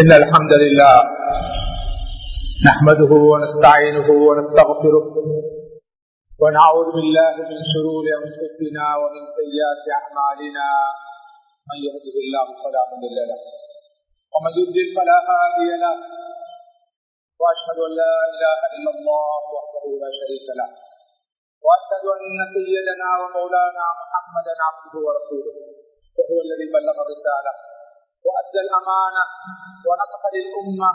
إن الحمد لله نحمده ونستعينه ونستغفره ونعوذ بالله من شرور أنفسنا ومن سيئات أعمالنا. من يهده الله فلا مضل له ومن يضلل فلا هادي له. وأشهد أن لا إله إلا الله وحده لا شريك له. وأشهد أن سيدنا ومولانا محمدا عبده ورسوله. وهو الذي بلغ الرسالة. وأدى الأمانة ونصح للأمة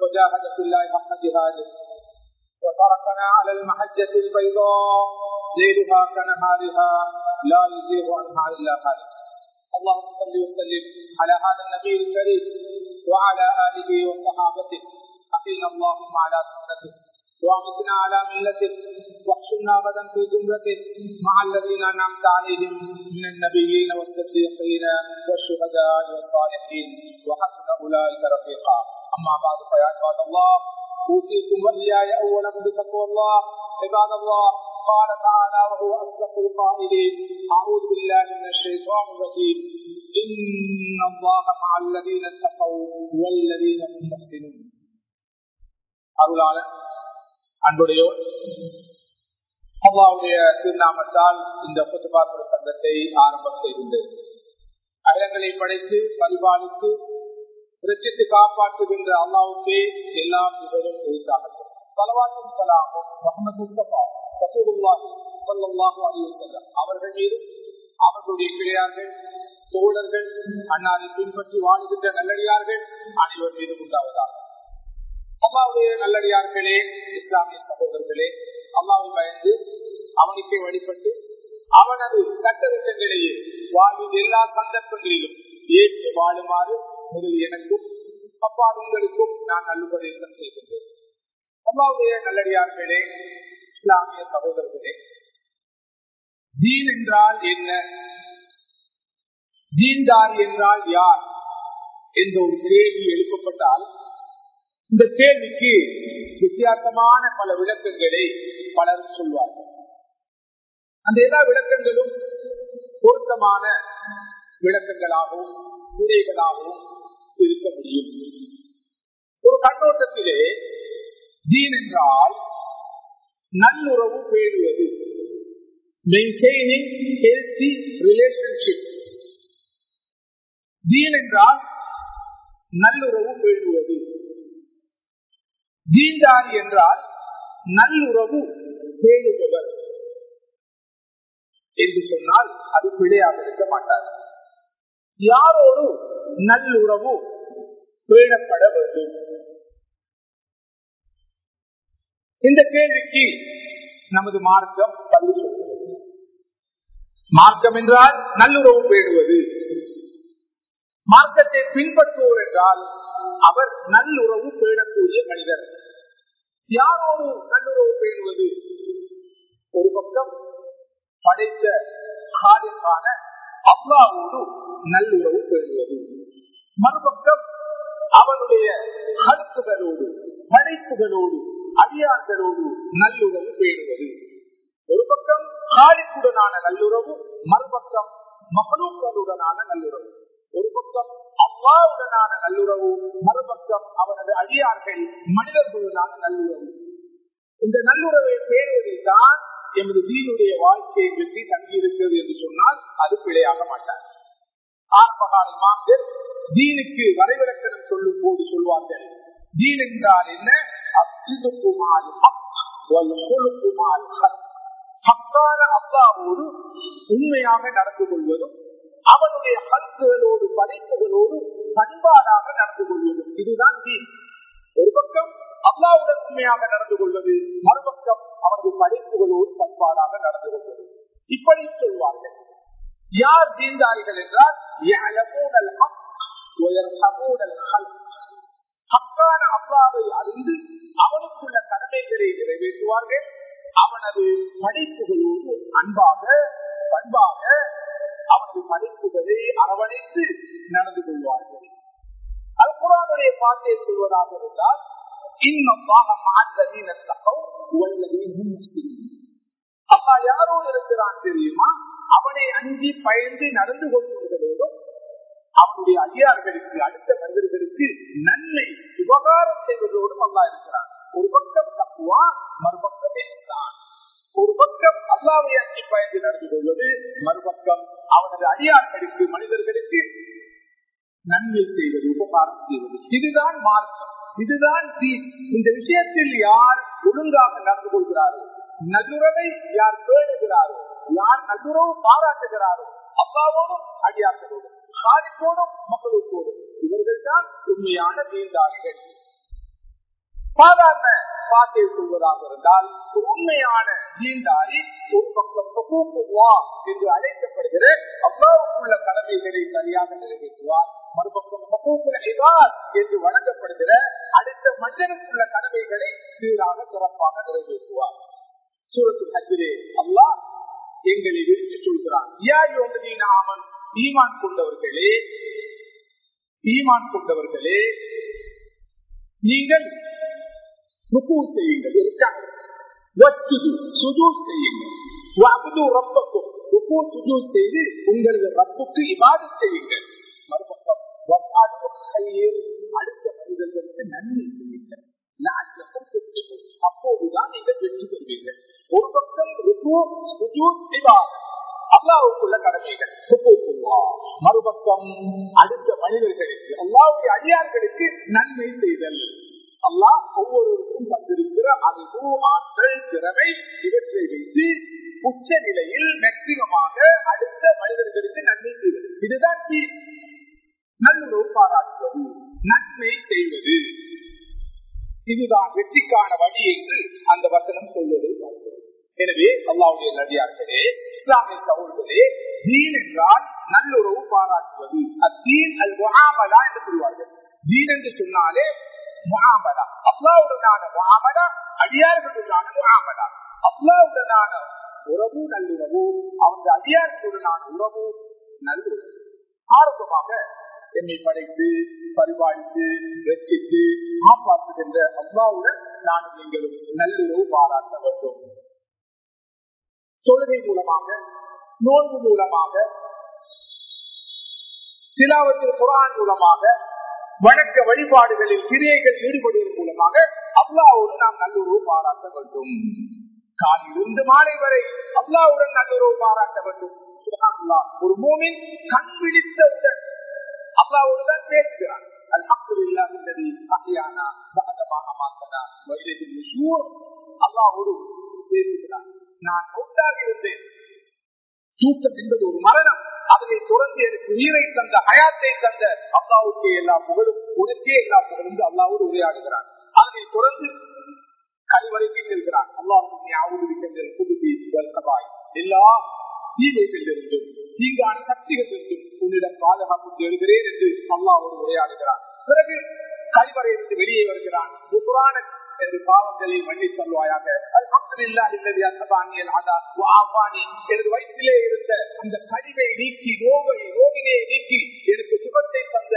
وجاهد في الله حق جهاده. وتركنا على المحجة البيضاء ليلها كنهارها لا يزيغ عنها إلا هالك اللهم صل وسلم على هذا النبي الكريم وعلى آله وصحابته. أقينا اللهم على سنته وأمتنا على ملته. واحشرنا غدا في زمرته مع الذين انعمت عليهم من النبيين والصديقين والشهداء والصالحين وحسن اولئك رفيقا اما بعد فيا عباد الله اوصيكم واياي اولا بتقوى الله عباد الله قال تعالى وهو اصدق القائلين اعوذ بالله من الشيطان الرجيم ان الله مع الذين اتقوا والذين هم محسنون அருளாளன் அன்புடையோர் அல்லாவுடைய திருநாமத்தால் இந்த புத்துபா சங்கத்தை ஆரம்பம் செய்கின்றது அகிலங்களை படைத்து பரிபாலித்து ரச்சித்து காப்பாற்றுகின்ற அல்லாவுக்கே எல்லா புகழும் உரித்தாகட்டும். சலவாத்தும் சலாமும் முகமது முஸ்தபா ரசூலுல்லாஹி அவர்கள் மீது அவர்களுடைய கிளையார்கள் தோழர்கள் அண்ணாவை பின்பற்றி வாழுகின்ற நல்லடியார்கள் அனைவர் மீது உண்டாவதாக. அல்லாவுடைய நல்லடியார்களே இஸ்லாமிய சகோதரர்களே அல்லாவை பயந்து அவனுக்கே வழிபட்டு அவனது சட்டத்திட்டங்களையே வாழ்வின் எல்லா சந்தர்ப்பங்களிலும் ஏற்று வாழுமாறு முதல் எனக்கும் அப்பா உங்களுக்கும் நான் நல்லுபதேசம் செய்கின்றேன். அல்லாவுடைய நல்லடியார்களே இஸ்லாமிய சகோதரர்களே தீன் என்றால் என்ன? தீன்தார் என்றால் யார்? என்ற ஒரு கேள்வி எழுப்பப்பட்டால் இந்த கேள்விக்கு வித்தியாசமான பல விளக்கங்களை பலர் சொல்வார்கள். அந்த எல்லா விளக்கங்களும் பொருத்தமான விளக்கங்களாகவும் உரைகளாகவும் இருக்க முடியும். ஒரு கண்ணோட்டத்திலே தீன் என்றால் நல்லுறவு பேணுவது. Maintaining healthy relationship. தீன் என்றால் நல்லுறவு பேணுவது. தீண்டாரி என்றால் நல்லுறவு பேணுபவர் என்று சொன்னால் அது பிழையாக இருக்க மாட்டார். யாரோடு நல்லுறவு பேணப்பட வேண்டும்? இந்த கேள்விக்கு நமது மார்க்கம் பதில் சொல்கிறது. மார்க்கம் என்றால் நல்லுறவு பேணுவது. மார்க்கத்தை பின்பற்றுவோர் என்றால் அவர் நல்லுறவு பேணக்கூடிய மனிதர். யாரோடு நல்லுறவு பேணுவது? ஒரு பக்கம் படைத்த காலிற்கான அல்லாவோடு நல்லுறவு பேணுவது. மறுபக்கம் அவனுடைய கருத்துகளோடு படைப்புகளோடு அடியார்களோடு நல்லுறவு பேணுவது. ஒரு பக்கம் காலிக்குடனான நல்லுறவு மறுபக்கம் மகளுக்களுடனான நல்லுறவு ஒரு பக்கம் அவ்வாவுடனான நல்லுறவு மறுபக்கம் அவனது அடியார்கள் மனிதர்களுடனான நல்லுறவு. இந்த நல்லுறவை பேணுவதில் தான் எமது தீனுடைய வாழ்க்கையை வெற்றி தங்கியிருக்கிறது என்று சொன்னால் அது பிழையாக மாட்டார். ஆத்மகால தீனுக்கு வரைவிலக்கணம் சொல்லும் போது சொல்வார்கள் தீன் என்றால் என்ன? ஹக்கான அப்பாவோடு உண்மையாக நடந்து கொள்வதும் அவனுடைய பண்புகளோடு படைப்புகளோடு பண்பாடாக நடந்து கொள்வது. இதுதான் தீன். ஒரு பக்கம் அல்லாவுடன் உண்மையாக நடந்து கொள்வது மறுபக்கம் அவனது படைப்புகளோடு பண்பாடாக நடந்து கொள்வது. இப்படி சொல்வார்கள். யார் தீந்தாரிகள் என்றால் ஹக்கான அல்லாவை அறிந்து அவனுக்குள்ள கடமைகளை நிறைவேற்றுவார்கள். அவனது படைப்புகளோடு அன்பாக பண்பாக அவரது படைப்புகளை அரவணைத்து நடந்து கொள்வார்கள். அது குரானுடைய பாட்டை சொல்வதாக இருந்தால் அப்பா யாரோ இருக்கிறான் தெரியுமா? அவனை அஞ்சி பயந்து நடந்து கொள்வதோடும் அவனுடைய அடியார்களுக்கு அடுத்த மனிதர்களுக்கு நன்மை உபகாரம் செய்வதோடும் அல்லா இருக்கிறான். நடந்து கொள்வது மறுபக்கம் அவனது அடியார்களுக்கு மனிதர்களுக்கு நன்மை செய்வது உபகாரம் செய்வது. இதுதான் மார்க்கம். இதுதான் இந்த விஷயத்தில் யார் ஒழுங்காக நடந்து கொள்கிறாரோ நல்லுறவை யார் பேணுகிறாரோ யார் நல்லுறவு பாராட்டுகிறாரோ அப்பாவோடும் அடியார்களோடும் சாதிக்கோடும் மக்களுக்கோடும் இவர்கள் தான் உண்மையான தீண்டாளிகள் சாதாரண பாட்டை சொல்வதாக இருந்தால் உண்மையான ஒரு பக்கம் என்று அழைக்கப்படுகிற அவ்வாவுக்குள்ள கடமைகளை சரியாக நிறைவேற்றுவார் மறுபக்கம் என்று வழங்கப்படுகிற அடுத்த மனிதனுக்குள்ள கடமைகளை சீராக சிறப்பாக நிறைவேற்றுவார். சூரத்தில் அஜிரே அல்லாஹ் எங்களை விரித்து சொல்கிறான். ஆமன் ஈமான் கொண்டவர்களே ஈமான் கொண்டவர்களே நீங்கள் ருக்கு செய்யுங்கள் இருக்காங்க செய்யுங்கள் ரப்பக்கும் ருக்கு சுஜூ செய்து உங்களது ரப்புக்கு இவாது செய்யுங்கள் மறுபக்கம் அடுத்த மனிதர்களுக்கு நன்மை செய்யுங்கள் அப்போதுதான் நீங்கள் வெற்றி பெறுவீர்கள் ஒரு பக்கம் அல்லாவுக்குள்ள கடமைகள் மறுபக்கம் அடுத்த மனிதர்களுக்கு அல்லாவுடைய அடியார்களுக்கு நன்மை செய்தல் அல்லாஹ் ஒவ்வொருவருக்கும் தந்திருக்கிற அறிவு ஆற்றல் திறமை இவற்றை வைத்து உச்ச நிலையில் மேக்சிமமாக அடுத்த மனிதர்களுக்கு நன்மை செய்வது. இதுதான் நல்லுறவு பாராட்டுவது நன்மை செய்வது. இதுதான் வெற்றிக்கான வழி என்று அந்த வசனம் சொல்வதை பார்க்கிறோம். எனவே அல்லாவுடைய நடிகார்களே இஸ்லாமிய சகோதரர்களே தீன் என்றால் நல்லுறவு பாராட்டுவது. அத்தீன் அல் முகாமலா என்று சொல்வார்கள். தீன் என்று சொன்னாலே முகாமலா அல்லாவுடனான முகாமலா அடியார்களுடனான முகாமலா அல்லாவுடனான உறவு நல்லுறவு அவங்க அடியார்களுடனான உறவு நல்லுறவு. ஆரம்பமாக என்னை படைத்து பரிபாலித்து ரட்சித்து காப்பாற்றுகின்ற அல்லாவுடன் நானும் நீங்களும் நல்லுறவு பாராட்ட வேண்டும். தொழுகை மூலமாக நோன்பு மூலமாக சிலாவத்தில் குரான் மூலமாக வணக்க வழிபாடுகளில் கிரியைகள் ஈடுபடுவதன் மூலமாக அல்லாவோடு நாம் நல்லுறவு பாராட்ட வேண்டும். காலிலிருந்து மாலை வரை அல்லாவுடன் நல்லுறவு பாராட்ட வேண்டும். ஒரு மூமின் கண் விழித்தவுடன் அல்லாவோடு தான் அல்லாஹ் அல்லாவோடு பேசுகிறான். நான் ஒன்றாக இருந்தேன். தூக்கம் என்பது ஒரு மரணம். அதனை தொடர்ந்து எனக்கு உயிரை தந்த ஹயாத்தை தந்த அல்லாவுக்கே எல்லா புகழும் உனக்கே எல்லா புகழும் அல்லாவோடு உரையாடுகிறான். அதனை தொடர்ந்து கல்வரைக்கு செல்கிறான். அல்லாஹ் எல்லா தீமைகளிலிருந்தும் தீங்கான சக்திகளிலிருந்தும் உன்னிடம் பாதுகாப்பு தேடுகிறேன் என்று அல்லாவோடு உரையாடுகிறான். பிறகு கல்வரையிலிருந்து வெளியே வருகிறான். என்று பாவங்களை மன்னி சொல்வாயாக எனது வயிற்றிலே இருந்த அந்த கழிவை நீக்கி நோவை நோவினையை நீக்கி எனக்கு சுகத்தை தந்த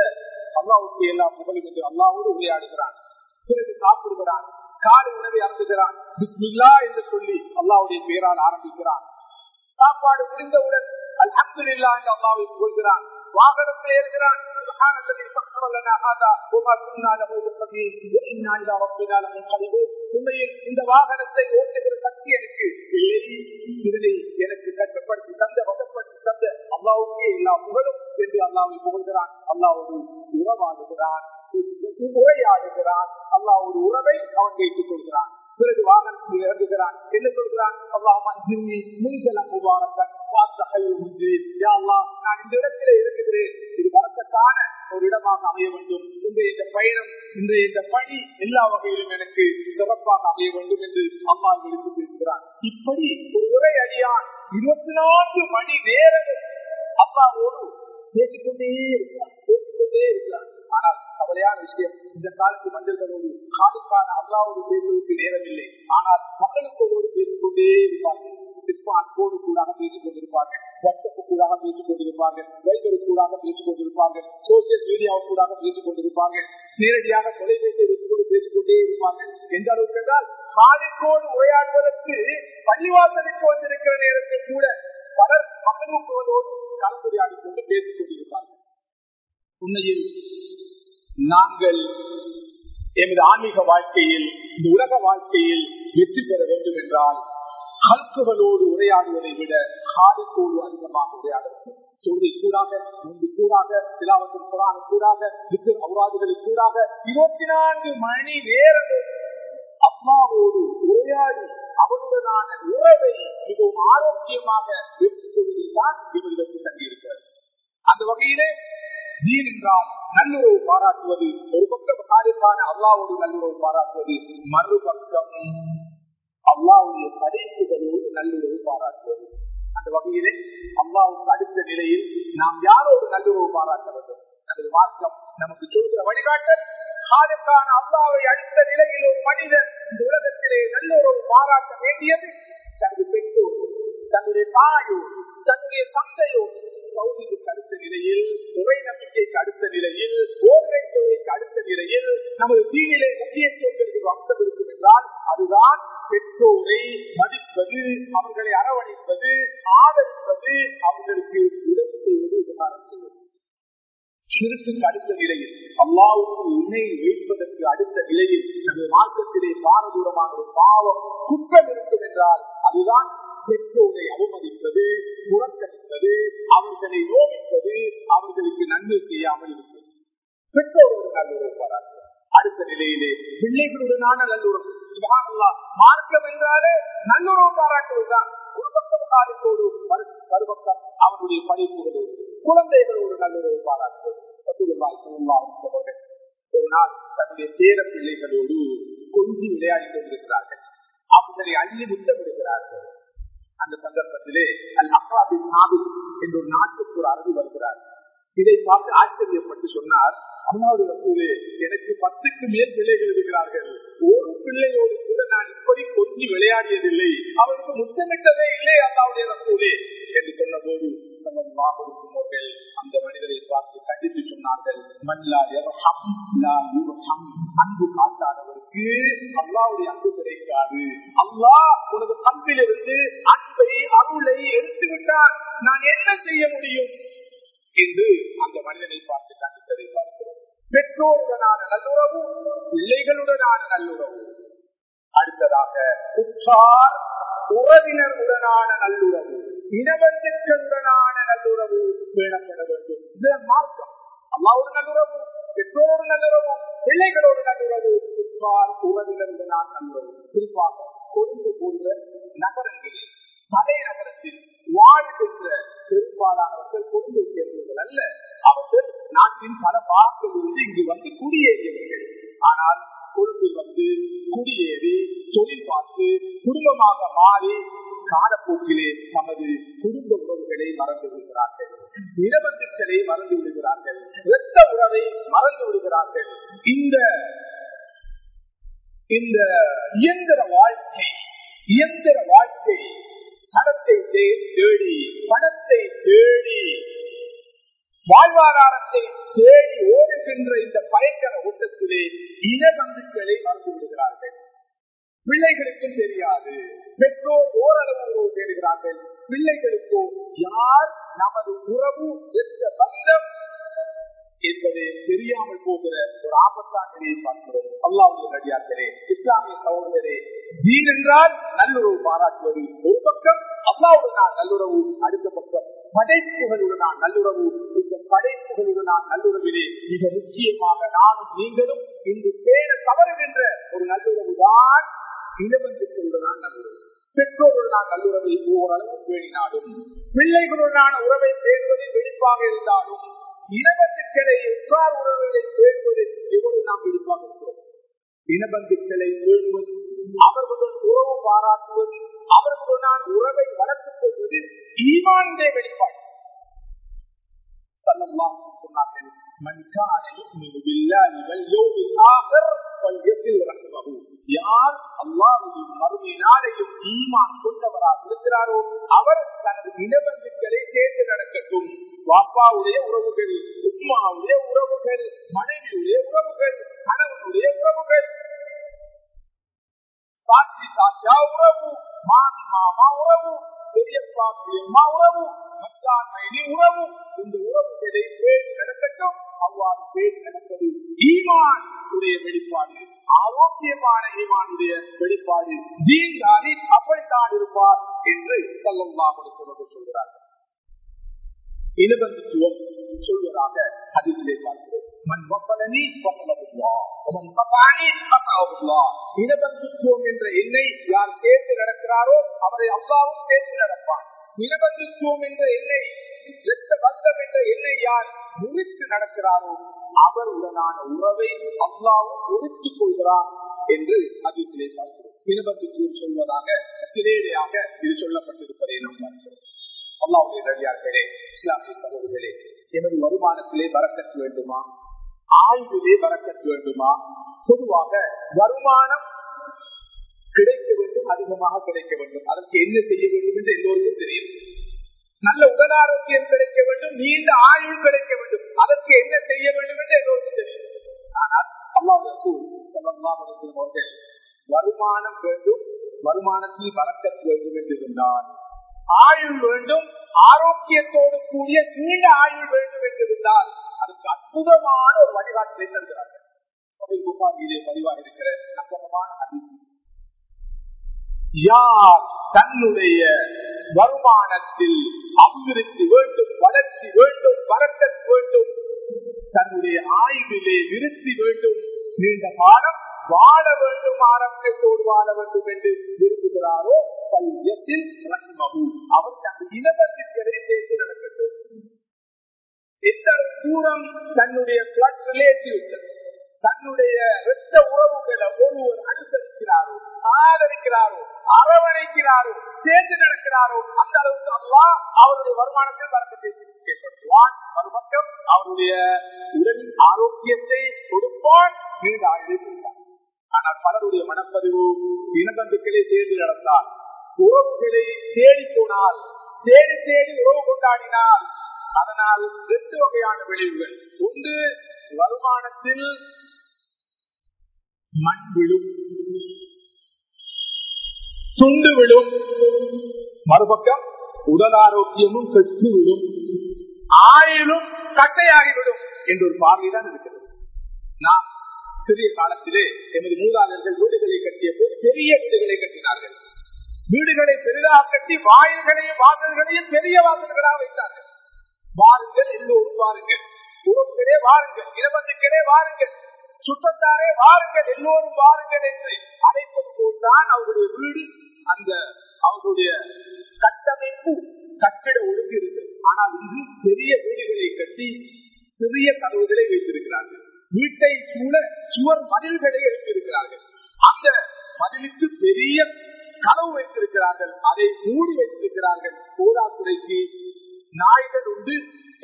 அல்லாவுக்கு எல்லா புகழும் என்று அல்லாவோடு உரையாடுகிறான். பிறகு சாப்பிடுகிறான் காலை உணவை அருந்துகிறான். பிஸ்மில்லா என்று சொல்லி அல்லாவுடைய பேரால் ஆரம்பிக்கிறான். சாப்பாடு முடிந்தவுடன் அல்ஹம்துலில்லா என்று அல்லாவை புகழ்கிறான். வாகனத்தில் ஏறுகிறான் உண்மையில் இந்த வாகனத்தை ஓட்டுகிற சக்தி எனக்கு இதனை எனக்கு கட்டுப்படுத்தி தந்த வசப்படுத்தி தந்த அல்லாவுக்கே எல்லா புகழும் என்று அல்லாவை புகழ்கிறான் அல்லாவோடு உறவாடுகிறான் உரையாடுகிறான் அல்லாவோடு உறவை அவன் வைத்துக் கொள்கிறான் பிறகு வாகனத்தில் இறங்குகிறான். என்ன சொல்கிறான்? நான் இந்த இடத்திலே இறங்குகிறேன். இது வரக்கத்தான ஒரு இடமாக அமைய வேண்டும். இன்றைய இந்த பயணம் இன்றைய இந்த பணி எல்லா வகையிலும் எனக்கு சிறப்பாக அமைய வேண்டும் என்று அம்மா எடுத்து பேசுகிறான். இப்படி ஒரு உரை அடியான் இருபத்தி நான்கு மணி நேரம் அப்பாவோடு பேசிக்கொண்டே இருக்கிறான் பேசிக்கொண்டே இருக்கிறான். ஆனால் கவலையான விஷயம் இந்த காலத்து மனிதர்களோடு காலுக்கான அல்லாவோடு பேசுவதற்கு நேரமில்லை. ஆனால் மக்களுக்கோடு பேசிக்கொண்டே இருப்பார்கள். போடு கூடாக பேசிக் கொண்டிருப்பார்கள் வாட்ஸ்அப் கூடாக பேசிக் கொண்டிருப்பார்கள் வைபரு கூடாக பேசிக் கொண்டிருப்பார்கள் சோசியல் மீடியாவு கூடாக பேசிக் கொண்டிருப்பார்கள் நேரடியாக தொலைபேசியை வைத்துக்கொண்டு பேசிக்கொண்டே இருப்பார்கள். எந்த அளவுக்கு என்றால் காலிக்கோடு உரையாடுவதற்கு பள்ளிவாசலுக்கு வந்திருக்கிற நேரத்தில் கூட பலர் மக்களுக்கோடு கலந்துரையாடி கொண்டு பேசிக் கொண்டிருப்பார்கள் உண்மையில் நாங்கள் எமது ஆன்மீக வாழ்க்கையில் இந்த உலக வாழ்க்கையில் வெற்றி பெற வேண்டும் என்றால் கல்குகளோடு உரையாடுவதை விட காலுக்கோடு அதிகமாக உரையாட வேண்டும் தொழுகை கூடாக முன்பு கூடாக திலாவத்தின் புறான கூடாக விக்கிர அவுராதுகளில் கூடாக இருபத்தி நான்கு மணி நேரமும் அம்மாவோடு உரையாடி அவருடனான உறவை மிகவும் ஆரோக்கியமாக வைத்துக் கொள்வதில் தான் இவர்களுக்கு தங்கியிருக்கிறது. அந்த வகையிலே நீர் என்றால் நல்லுறவு பாராட்டுவது ஒரு பக்கம் காரியமான அல்லாவோடு நல்லுறவு பாராட்டுவது மறுபக்கம் அல்லாவுடைய படைப்புகளோடு நல்லுறவு பாராட்டுவது. அந்த வகையிலே அல்லாவுக்கு அடுத்த நிலையில் நாம் யாரோடு நல்லுறவு பாராட்ட வேண்டும் நமது மார்க்கம் நமக்கு சொல்கிற வழிகாட்டல் காலுக்கான அல்லாவை அடுத்த நிலையில் ஒரு மனிதன் இந்த உலகத்திலே நல்லுறவு பாராட்ட வேண்டியது. தனது பெற்றோர் தன்னுடைய தாயோ தன்னுடைய தந்தையோ அடுத்த நிலையில் துறை நம்பிக்கைக்கு அடுத்த நிலையில் ஓர்மை தொழிலுக்கு அடுத்த நிலையில் நமது தீனிலே முக்கியத்துவம் பெறுகிற அம்சம் இருக்கும் என்றால் அதுதான் பெற்றோரை மதிப்பது அவர்களை அரவணைப்பது ஆதரிப்பது அவர்களுக்கு உதவி செய்வது உபகாரம் செய்வது அடுத்த நிலையில் அல்லாவுக்கு இணை வைப்பதற்கு அடுத்த நிலையில் நமது மார்க்கத்திலே பாரதூரமான ஒரு பாவம் குற்றம் இருக்கும் என்றால் அதுதான் பெற்றோரை அவமதிப்பது புறக்கணிப்பது அவர்களை நோவிப்பது அவர்களுக்கு நன்மை செய்யாமல் இருப்பது. பெற்றோர்கள் நல்லுறவு பாராட்டு அடுத்த நிலையிலே பிள்ளைகளுடனான நல்லுறவு. சுபஹானல்லா மார்க்கம் என்றாலே நல்லுறவு பாராட்டுவதுதான் ஒரு பக்கம் காரியத்தோடு மறுபக்கம் அவருடைய படிப்புகளோடு. குழந்தைகளோடு நல்லுறவு பாராட்டுவது. ஒரு நாள் தன்னுடைய பேர பிள்ளைகளோடு கொஞ்சி விளையாடி கொண்டிருக்கிறார்கள். அவர்களை அள்ளி முத்தமிடுகிறார்கள். அந்த சந்தர்ப்பத்திலே அல் அக்ராபின் நாபிஸ் என்ற ஒரு நாட்டுக்கு ஒரு அறிவு வருகிறார். இதை பார்த்து ஆச்சரியப்பட்டு சொன்னார் அல்லாவுடைய ரசூலே எனக்கு பத்துக்கு மேல் பிள்ளைகள் இருக்கிறார்கள். ஒரு பிள்ளையோடு கூட நான் இப்படி கொஞ்சி விளையாடியதில்லை. அவருக்கு முத்தமிட்டதே இல்லை அல்லாவுடைய ரசூலே. என்று சொன்ன போது சொன்னவர்கள் அந்த மனிதரை பார்த்து கண்டித்து சொன்னார்கள் மல்லா யர்ஹம் அன்பு காட்டாதவருக்கு அல்லாவுடைய அன்பு கிடைக்காது. அல்லாஹ் உனது பண்பிலிருந்து அன்பை அருளை எடுத்து விட்டால் நான் என்ன செய்ய முடியும்? என்று அந்த மனிதனை பார்த்து கண்டித்ததை பார்க்கிறோம். பெற்றோருடனான நல்லுறவு பிள்ளைகளுடனான நல்லுறவு. அடுத்ததாக உற்றார் உறவினருடனான நல்லுறவு இனவர்களுடனான நல்லுறவு பேணப்பட வேண்டும். இது மார்க்கம். அம்மாவோட நல்லுறவு பெற்றோரோடு நல்லுறவு பிள்ளைகளோடு நல்லுறவு உற்றார் உறவினருடனான நல்லுறவு. குறிப்பாக கொழும்பு போன்ற நகரங்களில் பழைய நகரத்தில் வாழ்கின்ற பெரும்பாலானவர்கள் கொழும்பை சேர்ந்தவர்கள் அல்ல. அவர்கள் நாட்டின் பல பாகங்களிலிருந்து இங்கு வந்து குடியேறியவர்கள். ஆனால் கொழும்பில் வந்து குடியேறி தொழில் பார்த்து குடும்பமாக மாறி காலப்போக்கிலே தமது குடும்ப உறவுகளை மறந்து விடுகிறார்கள். நிலபந்துக்களை மறந்து விடுகிறார்கள். இரத்த உறவை மறந்து விடுகிறார்கள். இந்த இந்த இயந்திர வாழ்க்கை இயந்திர வாழ்க்கை பணத்தை தேடி பணத்தை தேடி வாழ்வாதாரத்தை தேடி ஓடுகின்ற இந்த பயங்கர ஓட்டத்திலே இன பந்துக்களை மறந்து விடுகிறார்கள் பிள்ளைகளுக்கும் தெரியாது. பெற்றோர் ஓரளவு தேடுகிறார்கள் பிள்ளைகளுக்கோ யார் நமது உறவு என்ற பந்தம் என்பது தெரியாமல் போகிற ஒரு ஆபத்தான நிலையை பார்க்கிறோம். அல்லாவுடைய நடிகார்களே இஸ்லாமிய சகோதரரே தீன் என்றால் நல்லுறவு பாராட்டுவது. ஒரு பக்கம் அல்லாவுடனான நல்லுறவு அடுத்த பக்கம் படைப்புகளுடனான நல்லுறவு. இந்த படைப்புகளுடனான நல்லுறவிலே மிக முக்கியமாக நானும் நீங்களும் இன்று பேர தவறுகின்ற ஒரு நல்லுறவு தான் இளவந்துக்களுடனான நல்லுறவு. பெற்றோருடனான நல்லுறவை ஓரளவு பேணினாலும் பிள்ளைகளுடனான உறவை பேணுவதில் வெளிப்பாக இருந்தாலும் இனபந்துக்களை உற்றார் உறவுகளை பேணுவதில் எவ்வளவு நாம் எதிர்பார்க்கிறோம் இனபந்துக்களை பேணுவது அவர்களுடன் உறவு பாராட்டுவது அவர்களுடன் உறவை வளர்த்துக் கொள்வது ஈமானுடைய வெளிப்பாடு. சொன்னார்கள் யார் அல்லாவையும் மறுமை நாளையும் ஈமான் கொண்டவராக இருக்கிறாரோ அவர் தனது இனபந்துக்களை சேர்ந்து நடக்கட்டும் வாப்பாவுடைய உறவுகள் உப்மாவுடைய உறவுகள் மனைவியுடைய உறவுகள் கணவனுடைய உறவுகள் சாட்சி சாட்சியா உறவு மாமி மாமா உறவு பெரியப்பா உறவு மச்சான் மைனி உறவு இந்த உறவுகளை பேசி நடக்கட்டும்? அவ்வாறு பேசி நடப்பது ஈமான் உடைய வெளிப்பாடு. ஆரோக்கியமான ஈமானுடைய வெளிப்பாடு. தீங்காரி அப்படித்தான் இருப்பார் என்று சொல்லும் சொல்வது சொல்கிறார்கள். இனபந்துத்துவம் சொல்வதாக அதிலே பார்க்கிறோம். மண் வசலனி வசலகுல்லா அவன் கபானி கபாவுல்லா இனபந்துத்துவம் என்ற எண்ணை யார் சேர்த்து நடக்கிறாரோ அவரை அல்லாவும் சேர்த்து நடப்பான். இனபந்துத்துவம் என்ற எண்ணை இரத்த பந்தம் என்ற எண்ணை யார் முறித்து நடக்கிறாரோ அவருடனான உறவை அல்லாவும் ஒழித்துக் கொள்கிறான் என்று அதிசிலே பார்க்கிறோம். இனபந்துத்துவம் சொல்வதாக சிலேடையாக இது சொல்லப்பட்டிருப்பதை நாம் பார்க்கிறோம். அல்லாவுடைய நடிகார்களே இஸ்லாமிய சகோதரர்களே எனது வருமானத்திலே வரக்கத்து வேண்டுமா? ஆய்விலே வரக்கத்து வேண்டுமா? பொதுவாக வருமானம் கிடைக்க வேண்டும் அதிகமாக கிடைக்க வேண்டும். அதற்கு என்ன செய்ய வேண்டும் என்று எல்லோருக்கும் தெரியும். நல்ல உடல் ஆரோக்கியம் கிடைக்க வேண்டும் நீண்ட ஆயுள் கிடைக்க வேண்டும். அதற்கு என்ன செய்ய வேண்டும் என்று எல்லோருக்கும் தெரியும். ஆனால் அவர்கள் வருமானம் வேண்டும் வருமானத்தில் வரக்கத்து வேண்டும் என்று இருந்தால் ஆயுள் வேண்டும் ஆரோக்கியத்தோடு கூடிய நீண்ட ஆயுள் வேண்டும் என்றிருந்தால் அதுக்கு அற்புதமான ஒரு வழிகாட்டலை தருகிறார்கள் சபை பதிவாக இருக்கிற நம்பகமான அதிர்ச்சி. யார் தன்னுடைய வருமானத்தில் அபிவிருத்தி வேண்டும் வளர்ச்சி வேண்டும் வரக்கத் வேண்டும் தன்னுடைய ஆய்விலே விருத்தி வேண்டும் நீண்ட காலம் வாழ வேண்டும் ஆரோக்கியத்தோடு வாழ வேண்டும் என்று விரும்புகிறாரோ அவருக்கு அந்த இனவர்த்திகளை சேர்த்து நடக்கட்டும். தூரம் தன்னுடைய பிளட் ரிலேட்டிவ்ஸ் தன்னுடைய ரத்த உறவுகளை ஒருவர் அனுசரிக்கிறாரோ ஆதரிக்கிறாரோ அரவணைக்கிறாரோ சேர்ந்து நடக்கிறாரோ அந்த அளவுக்கு அல்லா அவருடைய வருமானத்தில் வரக்கத்தை ஏற்படுத்துவான் மறுபக்கம் அவருடைய உடலின் ஆரோக்கியத்தை கொடுப்பான். நீண்ட ஆனால் பலருடைய மனப்பதிவு இனபந்துக்களை சேர்ந்து நடந்தால் உறவுகளை தேடி போனால் தேடி தேடி உறவு கொண்டாடினால் அதனால் ரெண்டு வகையான விளைவுகள். ஒன்று வருமானத்தில் மண் விழும். துண்டு விடும் மறுபக்கம் உடல் ஆரோக்கியமும் பெற்று விடும். ஆயிலும் கட்டையாகிவிடும் என்ற ஒரு பார்வைதான் இருக்கிறது. நான் சிறிய காலத்திலே எமது மூதாதர்கள் வீடுகளை கட்டிய போது பெரிய வீடுகளை கட்டினார்கள். வீடுகளை பெரிதாக கட்டி வாயில்களையும் வாசல்களையும் பெரிய வாசல்களாக வைத்தார்கள். வாருங்கள் எல்லோரும் வாருங்கள் உறவுகளே வாருங்கள் இளவந்துக்களே வாருங்கள். சுற்றத்தாரே வாருங்கள் எல்லோரும் வாருங்கள் என்று அழைப்பது போல்தான் அவருடைய வீடு. அந்த அவருடைய கட்டமைப்பு கட்டிட ஒழுங்கு இருக்கு ஆனால் இங்கு பெரிய வீடுகளை கட்டி சிறிய கதவுகளை வைத்திருக்கிறார்கள். வீட்டை சூழ சுவர் மதில்களை எழுப்பியிருக்கிறார்கள் அந்த மதிலுக்கு பெரிய கதவு வைத்திருக்கிறார்கள் அதை மூடி வைத்திருக்கிறார்கள். போதாக்குறைக்கு நாய்கள் உண்டு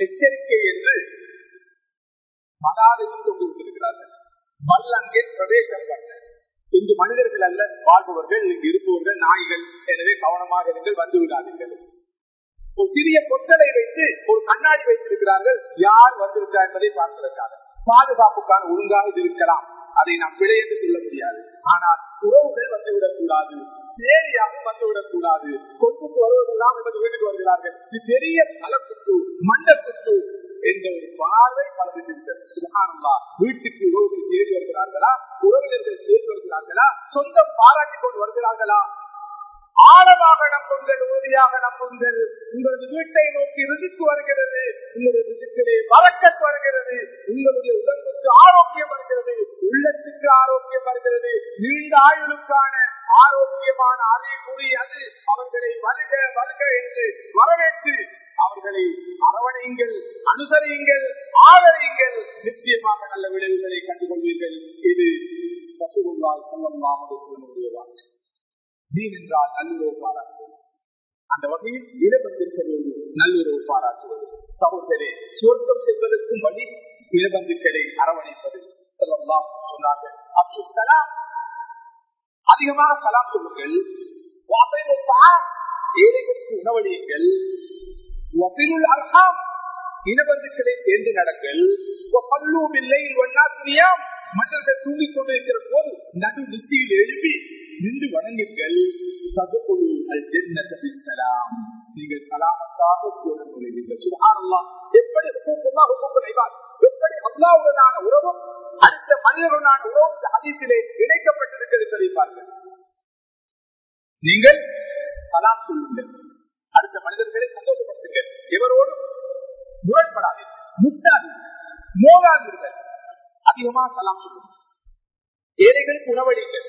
எச்சரிக்கை என்று மதாதையும் கொண்டு விட்டிருக்கிறார்கள் வல்லங்கே பிரவேசம் பண்ண இங்கு மனிதர்கள் அல்ல வாழ்பவர்கள் இங்கு இருப்பவர்கள் நாய்கள். எனவே கவனமாக இருங்கள் வந்து விடாதீர்கள். ஒரு சிறிய பொட்டலை வைத்து ஒரு கண்ணாடி வைத்திருக்கிறார்கள். யார் வந்திருக்கிறார் என்பதை பார்ப்பதற்காக. பாதுகாப்புக்கான ஒழுங்காக இருக்கலாம். அதை நாம் பிழை என்று சொல்ல முடியாது. ஆனால் உறவுகள் வந்துவிடக் கூடாது சேரியாக வந்துவிடக் கூடாது கொண்டுக்கு வருவதெல்லாம் நமது வீட்டுக்கு வருகிறார்கள். இது பெரிய தலக்குத்து மண்டக்குத்து என்ற ஒரு பார்வை பலவிட்டிருக்கிறது வீட்டுக்கு உறவுகள் தேடி வருகிறார்களா? உறவினர்கள் தேடி வருகிறார்களா? சொந்தம் பாராட்டி கொண்டு வருகிறார்களா? ஆழமாக நம்புங்கள் உறுதியாக நம்புங்கள் உங்களது வீட்டை நோக்கி ருதிக்கு வருகிறது. உங்களது ருதிக்கிலே வரக்கத் வருகிறது. உங்களுடைய உடம்புக்கு ஆரோக்கியம் வருகிறது. ஆரோக்கியம் நீண்ட ஆயுளுக்கான ஆரோக்கியமான அதை கூறி அது. அவர்களை வருக வருக என்று வரவேற்று அவர்களை அரவணையுங்கள் அனுசரியுங்கள் ஆதரியுங்கள். நிச்சயமாக நல்ல விளைவுகளை கண்டுகொள்வீர்கள். இது பசுகுல்லால் செல்லம் மாமனுடைய வாக்கு. தீன் என்றால் நல்லுறவு பாராட்டுவது. அந்த வகையில் இடபந்துக்களோடு நல்லுறவு பாராட்டுவது. சகோதரே சுவர்க்கம் செல்வதற்கும் வழி இடபந்துக்களை அரவணைப்பது. சொன்னார்கள். அதிகமாக சலாம் சொல்லுங்கள். ஏழைகளுக்கு உணவளியுங்கள். இனபந்துக்களை சேர்ந்து நடங்கள். இல்லை தூங்கிக் கொண்டிருக்கிற போது நடு நெத்தியில் எழுப்பி நின்று வணங்குங்கள். தகுப்பொழு அல் ஜென்னத் நீங்கள் கலாமத்தாக சூழல் நுழைவீர்கள் எப்படி எப்படி அல்லாஹ்வுடனான உறவும் அடுத்த மனிதர்களுடனான உறவும் இந்த ஹதீஸிலே இணைக்கப்பட்டிருக்கிறது தெரிவிப்பார்கள் நீங்கள் கலாம் சொல்லுங்கள். அடுத்த மனிதர்களை சந்தோஷப்படுத்துங்கள். எவரோடும் முரண்படாதீர்கள். முட்டாதீர்கள். மோகாதீர்கள். அதிகமா சலாம் சொல்லுங்கள் ஏழைகளுக்கு உணவளிங்கள்.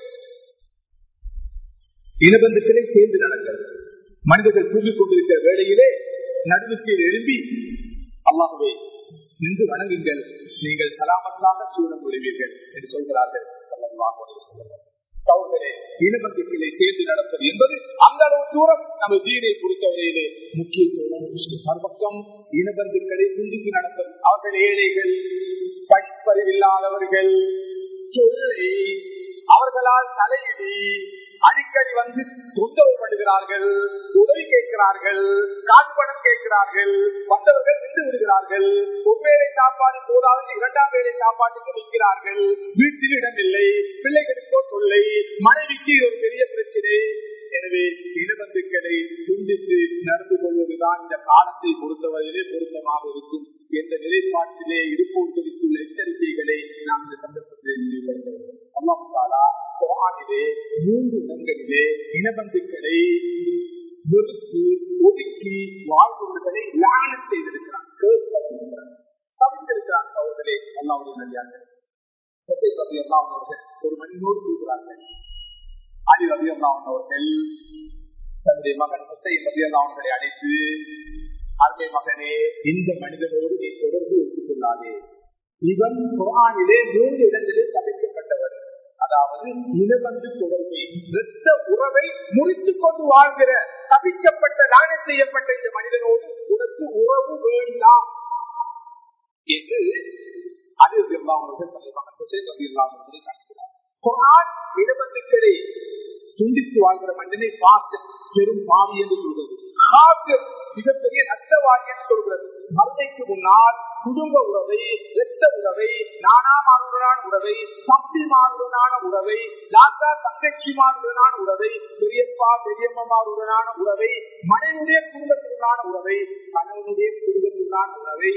இனபந்தத்திலே சேர்ந்து நடங்கள். மனிதர்கள் தூங்கிக் கொண்டிருக்கிற வேளையிலே நடுவுச்சியில் எழும்பி அல்லாஹுவே நின்று வணங்குங்கள். நீங்கள் சலாமத்தாக சூழல் முடிவீர்கள் என்று சொல்கிறார்கள். ஸல்லல்லாஹு அலைஹி வஸல்லம். சகோதரரே, சேர்த்து சேர்ந்து நடப்பது என்பது அந்த அளவு தூரம் நம்ம தீனை பொறுத்தவரையிலே முக்கியத்துவம் மறுபக்கம் இனபந்துக்களை துண்டித்து நடப்பது அவர்கள் ஏழைகள் படிப்பறிவில்லாதவர்கள் சொல்லை அவர்களால் தலையிடி அடிக்கடி வந்து தொந்தரவு பண்ணுகிறார்கள் உதவி கேட்கிறார்கள் காட்பணம் கேட்கிறார்கள் வந்தவர்கள் நின்று விடுகிறார்கள் ஒரு சாப்பாடு போதாவது இரண்டாம் வேலை சாப்பாட்டுக்கு நிற்கிறார்கள். வீட்டில் இடமில்லை பிள்ளைகளுக்கோ தொல்லை மனைவிக்கு ஒரு பெரிய பிரச்சனை. எனவே இனபந்துக்களை துண்டித்து நடந்து கொள்வதுதான் இந்த காலத்தை பொறுத்தவரையிலே பொருத்தமாக இருக்கும் என்ற நிலைப்பாட்டிலே இருப்பவர்களுக்குள்ள எச்சரிக்கைகளை நாம் இந்த சந்தர்ப்பத்திலே நினைவுபடுத்துகிறோம் அல்லாஹாலா குரானிலே மூன்று இடங்களிலே இனபந்துக்களை வெறுத்து ஒதுக்கி வாழ்பவர்களை லான செய்திருக்கிறார் curse பண்ணியிருக்கிறார். சமைத்திருக்கிறார் சகோதரே அல்லாவுடைய நடிகார்கள் ஒரு ஒரு நோடு கூறுகிறார்கள் அலி ரவி அவர்கள் தன்னுடைய மகன் ஹுசைன் ரவி அவர்களை அழைத்து அருமை மகனே இந்த மனிதனோடு நீ தொடர்பு வைத்துக் கொள்ளாதே. இவன் குரானிலே மூன்று இடங்களில் தவிர்க்கப்பட்டவர் அதாவது இனவந்து தொடர்பை இரத்த உறவை முறித்துக் கொண்டு வாழ்கிற தவிக்கப்பட்ட தானே செய்யப்பட்ட இந்த மனிதனோடு உனக்கு உறவு வேண்டாம் என்று அது அவர்கள் தலைமகன் ஹுசைன் ரவி அவர்களை காட்டுகிறார் குரான் இனவந்துக்களை துண்டித்து வாழ்கிற மனிதனை பார்த்து பெரும் பாவி என்று சொல்கிறது. மிகப்பெரிய நஷ்டவாதி என்று சொல்கிறது. மறுமைக்கு முன்னால் குடும்ப உறவை இரத்த உறவை நானாமாருடனான உறவை தம்பிமாருடனான உறவை தாத்தா தங்கச்சிமாருடனான உறவை பெரியப்பா பெரியம்மாருடனான உறவை மனைவியுடைய குடும்பத்துடனான உறவை கணவனுடைய குடும்பத்துடனான உறவை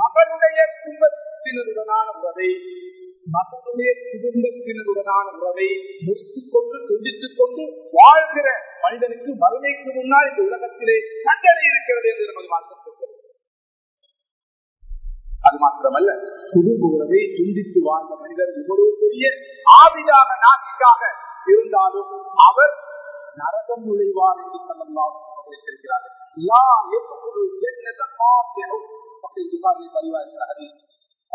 மகனுடைய குடும்பத்தினருடனான உறவை மக்களுடைய குடும்பத்தினருடனான உறவை முடித்துக் கொண்டு துண்டித்துக் கொண்டு வாழ்கிற மனிதனுக்கு மறுமைக்கு முன்னால் இந்த உலகத்திலே தண்டனை இருக்கிறது என்று நமது மாற்றம் சொல்கிறது. அது மாத்திரமல்ல குடும்ப உறவை துண்டித்து வாழ்ந்த மனிதர் இவ்வளவு பெரிய ஆவிதாக நாட்டிக்காக இருந்தாலும் அவர் நரகம் நுழைவார் என்று சொல்லலாம் சொல்கிறார்கள். பதிவாகிறார்கள்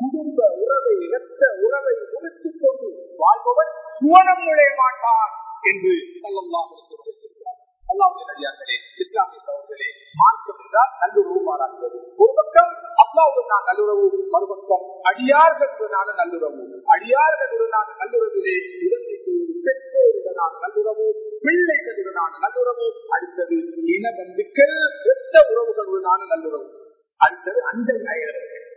குடும்ப உறவை இரத்த உறவை முடித்துக் கொண்டு வாழ்பவன் சுவனம் நுழைய மாட்டான் என்று சொல்லலாம் சொல்லியிருக்கிறார் அல்லாவுடைய நடிகார்களே இஸ்லாமிய சகோதரே மார்க்கம் என்றால் நல்லுறவு பாராட்டுவது ஒரு பக்கம் அல்லாவுடனான நல்லுறவு மறுபக்கம் அடியார்களுடனான நல்லுறவு. அடியார்களுடனான நல்லுறவிலே உதவி செய்வது பெற்றோருடனான நல்லுறவு பிள்ளைகளுடனான நல்லுறவு அடுத்தது இன பந்துக்கள் பெற்ற உறவுகளுடனான நல்லுறவு. அடுத்தது அந்த அயலவர்கள்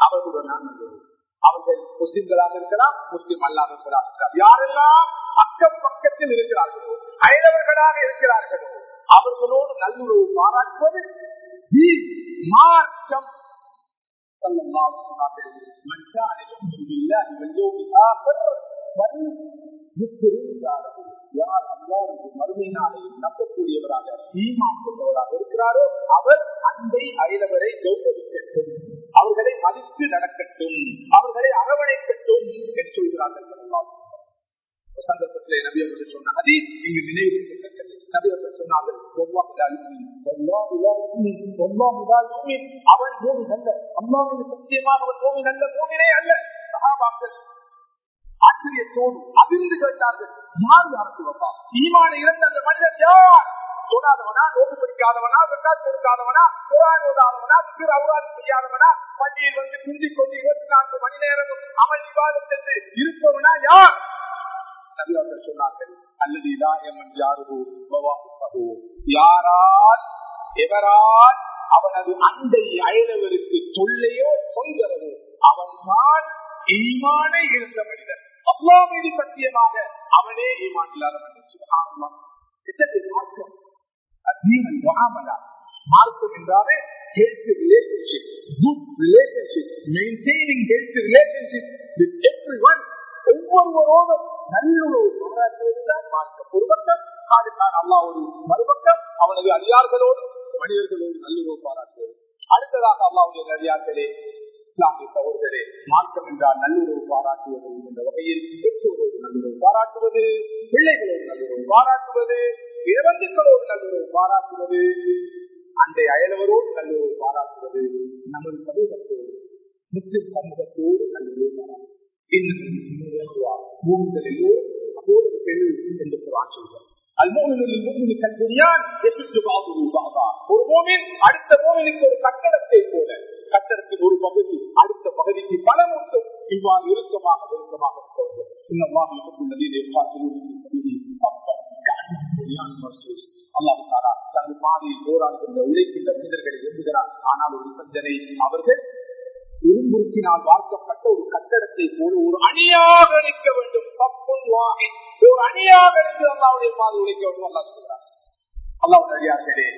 அவர்களுடன் நல்லுறவு அவர்கள் முஸ்லிம்களாக இருக்கலாம் முஸ்லிம் அல்லாமல் இருக்கலாம். யாரெல்லாம் அக்கம் பக்கத்தில் இருக்கிறார்களோ அயலவர்களாக இருக்கிறார்களோ அவர்களோடு நல்லுறவு பாராட்டுவது தீன், மார்க்கம். ஸல்லல்லாஹு யார் அல்லாஹ்வுடைய மறுமை நம்பக்கூடியவராக ஈமான் கொண்டவராக இருக்கிறாரோ அவர் அண்டை அயலவரை கௌரவிக்கட்டும் அவர்களை மதித்து நடக்கட்டும். அவர்களை அரவணைக்கட்டும் என்று சொல்கிறார்கள் ஸல்லல்லாஹு சந்தர்ப்பத்திலே நபி அவர்கள் சொன்ன அதி இங்கு நினைவு நபி அவர்கள் சொன்னார்கள் அவன் மூமின் அல்ல அல்லாஹ்வின் சத்தியமாக அவன் மூமின் அல்ல மூமினே அல்ல. சஹாபாக்கள் ஆச்சரியத்தோடு அதிர்ந்து கேட்டார்கள் யார் யார் சொல்லப்பா ஈமான இறந்த அந்த மனிதர் யார்? தொடாதவனா? நோக்கு பிடிக்காதவனா? வெட்டால் கொடுக்காதவனா? குரான் ஓதாதவனா? திரு அவுராது செய்யாதவனா? பள்ளியில் வந்து குந்திக் கொண்டு இருபத்தி நான்கு மணி நேரம் அமல் விவாதத்திற்கு இருப்பவனா யார்? நபி அவர்கள் சொன்னார்கள் அல்லது இதாயமன் யாருகோ பவாஹு யாரால் எவரால் அவனது அண்டை அயலவருக்கு தொல்லையோ தொந்தரவோ அவன் தான் ஈமானை இருந்த மனிதன். அவ்வளோ மீது சத்தியமாக அவனே ஈமான் மார்க்கம். அத்தீனல் முகாமலா மார்க்கம் என்றாலே health relationship good relationship maintaining health relationship with everyone ஒவ்வொருவரோடும் நல்லுறவு பாராட்டுவதுதான் மார்க்கம். ஒரு பக்கம் காடுதான் அல்லாவோடு மறுபக்கம் அவனது அடியார்களோடு மனிதர்களோடு நல்லுறவு பாராட்டுவது அடுத்ததாக அல்லாவுடைய அடியார்களே இஸ்லாமிய சகோதரே மார்க்கம் என்றால் நல்லுறவு பாராட்டுவது என்ற வகையில் பெற்றோரோடு நல்லுறவு பாராட்டுவது பிள்ளைகளோடு நல்லுறவு பாராட்டுவது இறந்துக்களோடு நல்லுறவு பாராட்டுவது அண்டை அயலவரோடு நல்லுறவு பாராட்டுவது நமது சமூகத்தோடு முஸ்லிம் சமூகத்தோடு நல்லுறவு பாராட்டுவது. சகோதர பெண் என்று குரான் சொல்கிறார். ஒரு மோமின் அடுத்த மோமினுக்கு ஒரு கட்டடத்தை போல கட்டடத்தின் ஒரு பகுதி அடுத்த பகுதிக்கு பல மூட்டும் இவ்வாறு இறுக்கமாக நெருக்கமாக தனது பாதையில் போராடுகின்ற உழைக்கின்ற மனிதர்களை எழுதுகிறார் ஆனால் ஒரு நிபந்தனை அவர்கள் இரும்புறுக்கினால் பார்க்கப்பட்ட ஒரு கட்டடத்தை போல ஒரு அணியாக நிற்க வேண்டும். தப்பும் வாகி ஒரு அணியாக நின்று அல்லாவுடைய பாதை உழைக்க வேண்டும் அல்லா சொல்கிறார் அல்லாவுடைய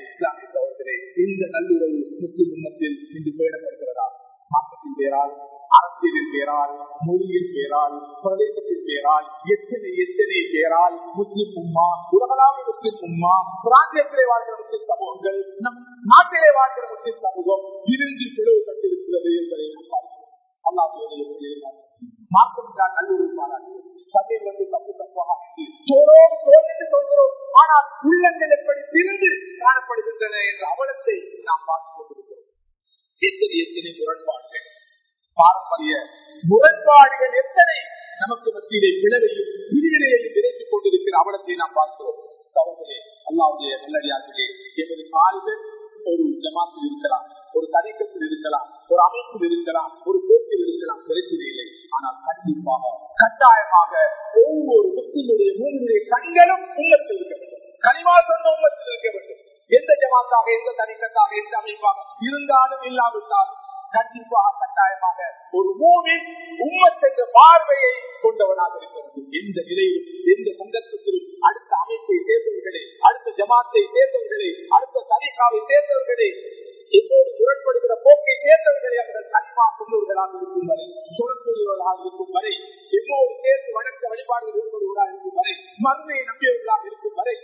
இஸ்லாமிய சகோதரே இந்த நல்லுறவு முஸ்லிம் உண்மத்தில் இன்று பேடப்படுகிறதா மாற்றத்தின் பேரால் அரசியலின் பேரால் மொழியின் பேரால் பிரதேசத்தின் பேரால் எத்தனை எத்தனை பேரால் முஸ்லிம் உம்மா உலகளாவிய முஸ்லிம் உம்மா பிராந்தியத்திலே வாழ்கிற முஸ்லிம் சமூகங்கள் நம் நாட்டிலே வாழ்கிற முஸ்லிம் சமூகம் இருந்து பிளவுபட்டிருக்கிறது என்பதை நாம் பார்க்கிறோம். அல்லாவுடைய மார்க்கம் தான் நல்லுறவு தப்பு தப்பாக சோரோடு சோழந்து சொல்கிறோம் ஆனால் உள்ளங்கள் எப்படி திரிந்து காணப்படுகின்றன என்ற அவலத்தை நாம் பார்த்துக் கொண்டிருக்கிறோம் எத்தனை எத்தனை முரண்பாடுகள் பாரம்பரிய முரண்பாடுகள் எத்தனை நமக்கு மத்தியிலே பிளவையும் பிரிவினையையும் விதைத்துக் கொண்டிருக்கிற அவலத்தை நாம் பார்க்கிறோம் சகோதரே அல்லாவுடைய நல்லடியார்களே எமது கால்கள் ஒரு ஜமாத்தில் இருக்கலாம் ஒரு தரிக்கத்தில் இருக்கலாம் ஒரு அமைப்பில் இருக்கலாம் ஒரு போட்டியில் இருக்கலாம் பிரச்சனை இல்லை. ஆனால் கண்டிப்பாக கட்டாயமாக ஒவ்வொரு முஸ்லிமுடைய மூன்றுடைய கண்களும் உள்ளத்தில் இருக்க வேண்டும். கனிமா சொன்ன உள்ளத்தில் இருக்க வேண்டும். எந்த ஜமாத்தாக எந்த தனிக்கத்தாக எந்த அமைப்பாக இருந்தாலும் இல்லாவிட்டாலும் கண்டிப்பாக கட்டாயமாக ஒரு மூவின் உம்மத் பார்வையை கொண்டவனாக இருக்கிறது எந்த நிலையிலும் எந்த சந்தர்ப்பத்திலும் அடுத்த அமைப்பை சேர்ந்தவர்களே அடுத்த ஜமாத்தை சேர்ந்தவர்களே அடுத்த தனிக்காவை சேர்ந்தவர்களே எப்போது முரண்படுகிற போக்கை சேர்ந்தவர்களை அவர்கள் இருக்கும் வரை சொல்லக்கூடியவர்களாக இருக்கும் வரை சேர்ந்து வணக்க வழிபாடுகள் இருப்பவர்களாக இருக்கும் வரை மருமையை நம்பியவர்களாக இருக்கும் வரை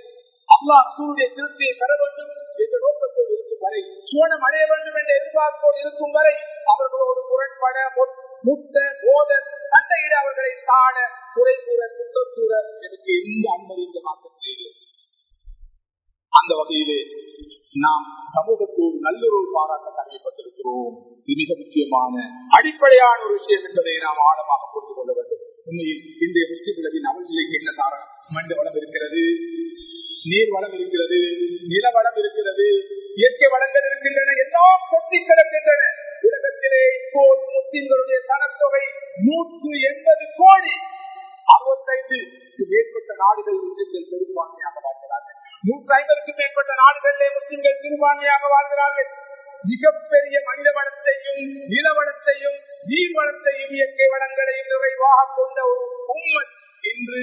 அல்லா சூரிய திருப்தியை பெற வேண்டும் என்ற நோக்கத்தோடு இருக்கும் வரை சுவனம் அடைய வேண்டும் என்ற எதிர்பார்ப்போடு இருக்கும் வரை அவர்களோடு முரண்பட முத்த போத சண்டையிட அவர்களை காண குறை கூற குற்றம் கூற எனக்கு எந்த அனுமதி இந்த மாற்றத்திலே அந்த வகையிலே நாம் சமூகத்தோடு நல்லுறவு பாராட்ட கடமைப்பட்டிருக்கிறோம் இது மிக முக்கியமான அடிப்படையான ஒரு விஷயம் என்பதை நாம் ஆழமாக புரிந்து கொள்ள வேண்டும். உண்மையில் இன்றைய முஸ்லிம் உலகின் அவர்களுக்கு என்ன காரணம்? மண்டு வளம் இருக்கிறது நீர் வளம் இருக்கிறது நில வளம் இருக்கிறது இயற்கை வளங்கள் இருக்கின்றன எல்லாம் கொட்டி கிடக்கின்றன. உலகத்திலே இப்போது முஸ்லிம்களுடைய தனத்தொகை நூற்று எண்பது கோடி. அறுபத்தைந்து மேற்பட்ட நாடுகள் முஸ்லிம்கள் பெரும்பான்மையாக வாழ்கிறார்கள் நூற்றி ஐம்பதுக்கும் மேற்பட்ட நாடுகளிலே முஸ்லிம்கள் சிறுபான்மையாக வாழ்கிறார்கள். மிகப்பெரிய மனித வளத்தையும் நிலவளத்தையும் நீர் வளத்தையும் இயற்கை வளங்களையும் நிறைவாக கொண்ட ஒரு உண்மை என்று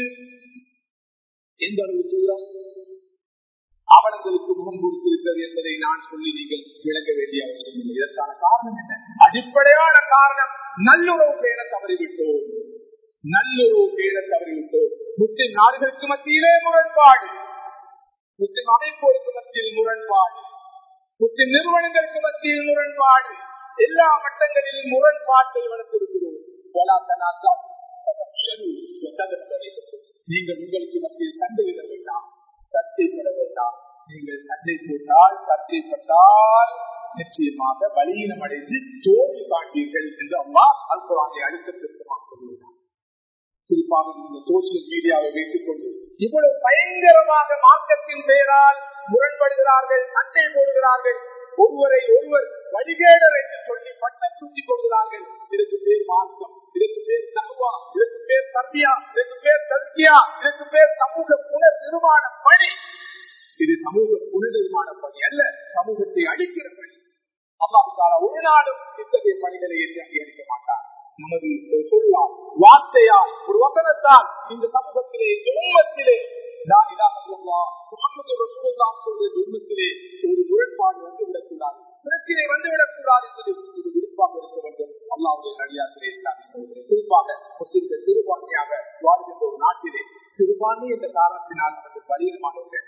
எந்த அளவு தூரம் அவலங்களுக்கு முகம் கொடுத்திருக்கிறது என்பதை நான் சொல்லி நீங்கள் விளங்க வேண்டிய அவசியம் இல்லை. இதற்கான காரணம் என்ன? அடிப்படையான காரணம் நல்லுறவு பேர தவறிவிட்டோம். நல்லுறவு பேர தவறிவிட்டோம். முஸ்லிம் நாடுகளுக்கு மத்தியிலே முரண்பாடு. முஸ்லிம் அமைப்போருக்கு மத்தியில் முரண்பாடு. முஸ்லிம் நிறுவனங்களுக்கு மத்தியில் முரண்பாடு. எல்லா மட்டங்களிலும் முரண்பாட்டை வளர்த்திருக்கிறோம். நீங்கள் உங்களுக்கு மத்தியில் சண்டையிட வேண்டாம். சர்ச்சைப்பட வேண்டாம். நீங்கள் சண்டை போட்டால் சர்ச்சைப்பட்டால் நிச்சயமாக பலீனம் அடைந்து தோல்வி காண்பீர்கள் என்று அம்மா அல்குரானை அழுத்த திருத்தமாக குறிப்பாக இந்த சோசியல் மீடியாவை வைத்துக் கொண்டு இவ்வளவு பயங்கரமாக மார்க்கத்தின் பெயரால் முரண்படுகிறார்கள் சண்டை போடுகிறார்கள். ஒருவரை ஒருவர் வழிகேடர் என்று சொல்லி பட்டம் சூட்டிக் கொள்கிறார்கள். இதற்கு பேர் மார்க்கம் இதற்கு பேர் தகுவா இதற்கு பேர் தம்பியா இதற்கு பேர் தல்கியா இதற்கு பேர் சமூக புனர் நிர்மாண பணி. இது சமூக புனர் நிர்மாண பணி அல்ல சமூகத்தை அடிக்கிற பணி. அம்மாவுக்கான ஒரு நாடும் இத்தகைய பணிகளை ஏற்றி அங்கீகரிக்க மாட்டார் நமது ஒரு சொல்லால் வார்த்தையால் ஒரு வசனத்தால் இந்த சமூகத்திலே இந்த உம்மத்திலே லா இலாஹ இல்லல்லாஹ் முஹம்மது ரசூலுல்லாஹ் சொல்ற இந்த உம்மத்திலே ஒரு முரண்பாடு வந்துவிடக்கூடாது. பிரச்சனை வந்துவிடக்கூடாது என்பது இது விருப்பாக இருக்க வேண்டும். அல்லாவுடைய நடிகார்களே இஸ்லாமிய குறிப்பாக முஸ்லிம்கள் சிறுபான்மையாக வாழ்கின்ற ஒரு நாட்டிலே சிறுபான்மை என்ற காரணத்தினால் அவர்கள் பலியமானவர்கள்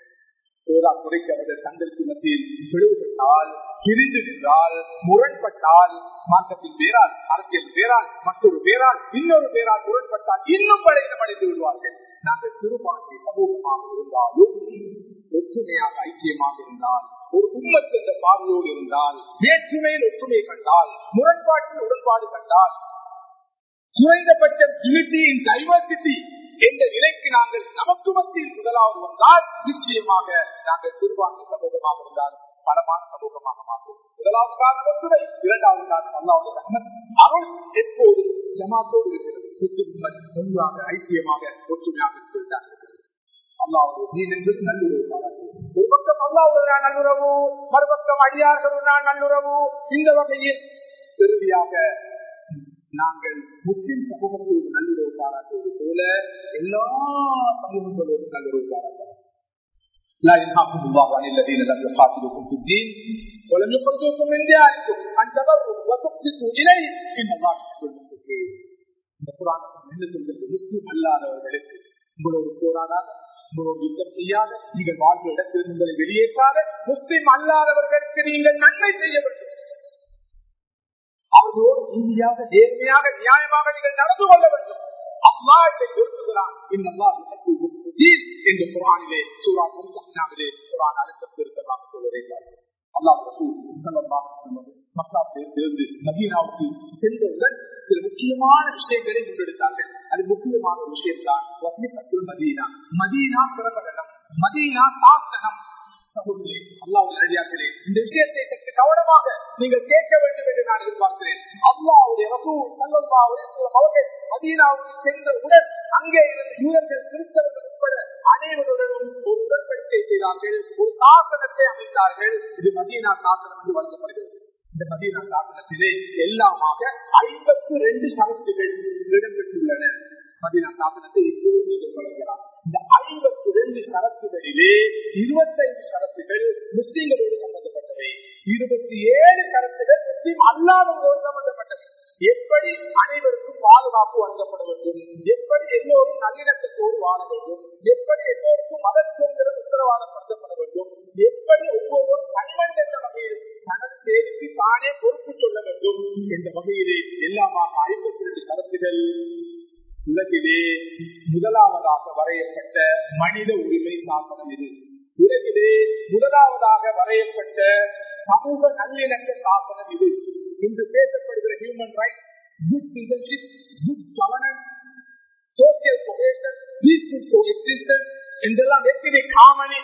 போதா குறைக்க தங்களுக்கு மத்தியில் பிளவுபட்டால் பிரிந்து நின்றால் முரண்பட்டால் மார்க்கத்தின் பேரால் அரசியல் பேரால் மற்றொரு பேரால் இன்னொரு பேரால் முரண்பட்டால் இன்னும் படையிடம் அடைந்து விடுவார்கள். நாங்கள் சிறுபான்மை சமூகமாக இருந்தாலும் ஒற்றுமையாக ஐக்கியமாக இருந்தால் ஒரு உம்மத் என்ற பார்வையோடு இருந்தால் வேற்றுமையில் ஒற்றுமை கண்டால் முரண்பாட்டில் உடன்பாடு கண்டால் குறைந்தபட்சம் யூனிட்டியின் டைவர்சிட்டி என்ற நிலைக்கு நாங்கள் நமக்கு மத்தியில் முதலாவது வந்தால் நிச்சயமாக நாங்கள் சிறுபான்மை சமூகமாக இருந்தால் பலமான சமூகமாக மாறும் முதலாவது காரணம் துறை இரண்டாவது காரணம் அல்லாவுடைய ரஹ்மத். அருள் எப்போது ஜமாத்தோடு இருக்கிறது. முஸ்லிம் ஒன்றாக ஐக்கியமாக ஒற்றுமையாக இருக்கிறது அல்லாவுடைய தீன் என்பது நல்லுறவு ஒரு பக்கம் அல்லாவுடைய நல்லுறவு மறுபக்கம் அடியார்களுடைய நல்லுறவு. இந்த வகையில் இறுதியாக நாங்கள் முஸ்லிம் சமூகத்தோடு நல்லுறவு பாராட்டுவது போல எல்லா சமூகங்களோடும் நல்லுறவு பாராட்டலாம் لا ينهاكم الله عن الذين لم يقاتلوكم في الدين ولم يخرجوكم من دياركم ان تبروا وتقسطوا اليه ان الله يحب المقسطين இந்த குரான் என்ன சொல்கிறது முஸ்லிம் அல்லாதவர்களுக்கு உங்களோடு போராடாத உங்களோடு யுத்தம் செய்யாத நீங்கள் வாழ்ந்த இடத்தில் உங்களை வெளியேற்றாத முஸ்லிம் அல்லாதவர்களுக்கு நீங்கள் நன்மை செய்ய வேண்டும் அவர்களோடு நீதியாக நேர்மையாக நியாயமாக நீங்கள் நடந்து கொள்ள வேண்டும். அம்மா இதை விரும்புகிறான் இந்த அல்லா யுஹிப்புல் சூரா மும்தஹினாவிலே குர்ஆன் அழுத்தத்தில் சொல்லுகிறார் அல்லாஹ் மக்காவிலிருந்து மதீனாவுக்கு சென்றவுடன் சில முக்கியமான விஷயங்களை முன்னெடுத்தார்கள். அது முக்கியமான விஷயம் தான் மதீனா. மதீனா மதீனா சாசனம் சகோதரே அல்லாவுடைய அழியாக்களே இந்த விஷயத்தை சற்று கவனமாக நீங்கள் கேட்க வேண்டும் என்று நான் எதிர்பார்க்கிறேன். அல்லாவுடைய ரசூல் ஸல்லல்லாஹு அலைஹி அவர்கள் மதீனாவுக்கு சென்றவுடன் அங்கே இருந்து யூதர்கள் கிறிஸ்தவர்கள் உட்பட அனைவருடனும் ஒரு உடன்படிக்கை செய்தார்கள் ஒரு சாசனத்தை அமைத்தார்கள். இது மதீனா சாசனம் என்று வழங்கப்படுகிறது இந்த மதீனா சாசனத்திலே எல்லாமாக ஐம்பத்தி ரெண்டு சரத்துகள் இடம்பெற்றுள்ளன. மதீனா சாசனத்தை இப்போது நீங்கள் வழங்கலாம் ஐம்பத்தி ரெண்டு சரத்துகளிலே இருபத்தைந்து சரத்துகள் முஸ்லீம்களோடு சம்பந்தப்பட்டவை. இருபத்தி ஏழு சரத்துகள் முஸ்லீம் அல்லாதவர்களோடு சம்பந்தப்பட்டவை. எப்படி அனைவருக்கும் பாதுகாப்பு வழங்கப்பட வேண்டும்? எப்படி எல்லோரும் நல்லிணக்கத்தோடு வாழ வேண்டும்? எப்படி எல்லோருக்கும் மத சுதந்திரம் உத்தரவாதப்படுத்தப்பட வேண்டும்? எப்படி ஒவ்வொரு தனிமனித என்ற வகையில் தனது சேவைக்கு தானே பொறுப்பு சொல்ல வேண்டும்? என்ற வகையிலே எல்லாமாக ஐம்பத்தி ரெண்டு சரத்துகள் உலகிலே முதலாவதாக வரையப்பட்ட மனித உரிமை சாசனம் இது. உலகிலே முதலாவதாக வரையப்பட்ட சமூக நல்லிணக்க சாசனம் இது. இன்று பேசப்படுகிற human right good citizenship good governance social cohesion peaceful coexistence என்றெல்லாம் எத்தனை காமனி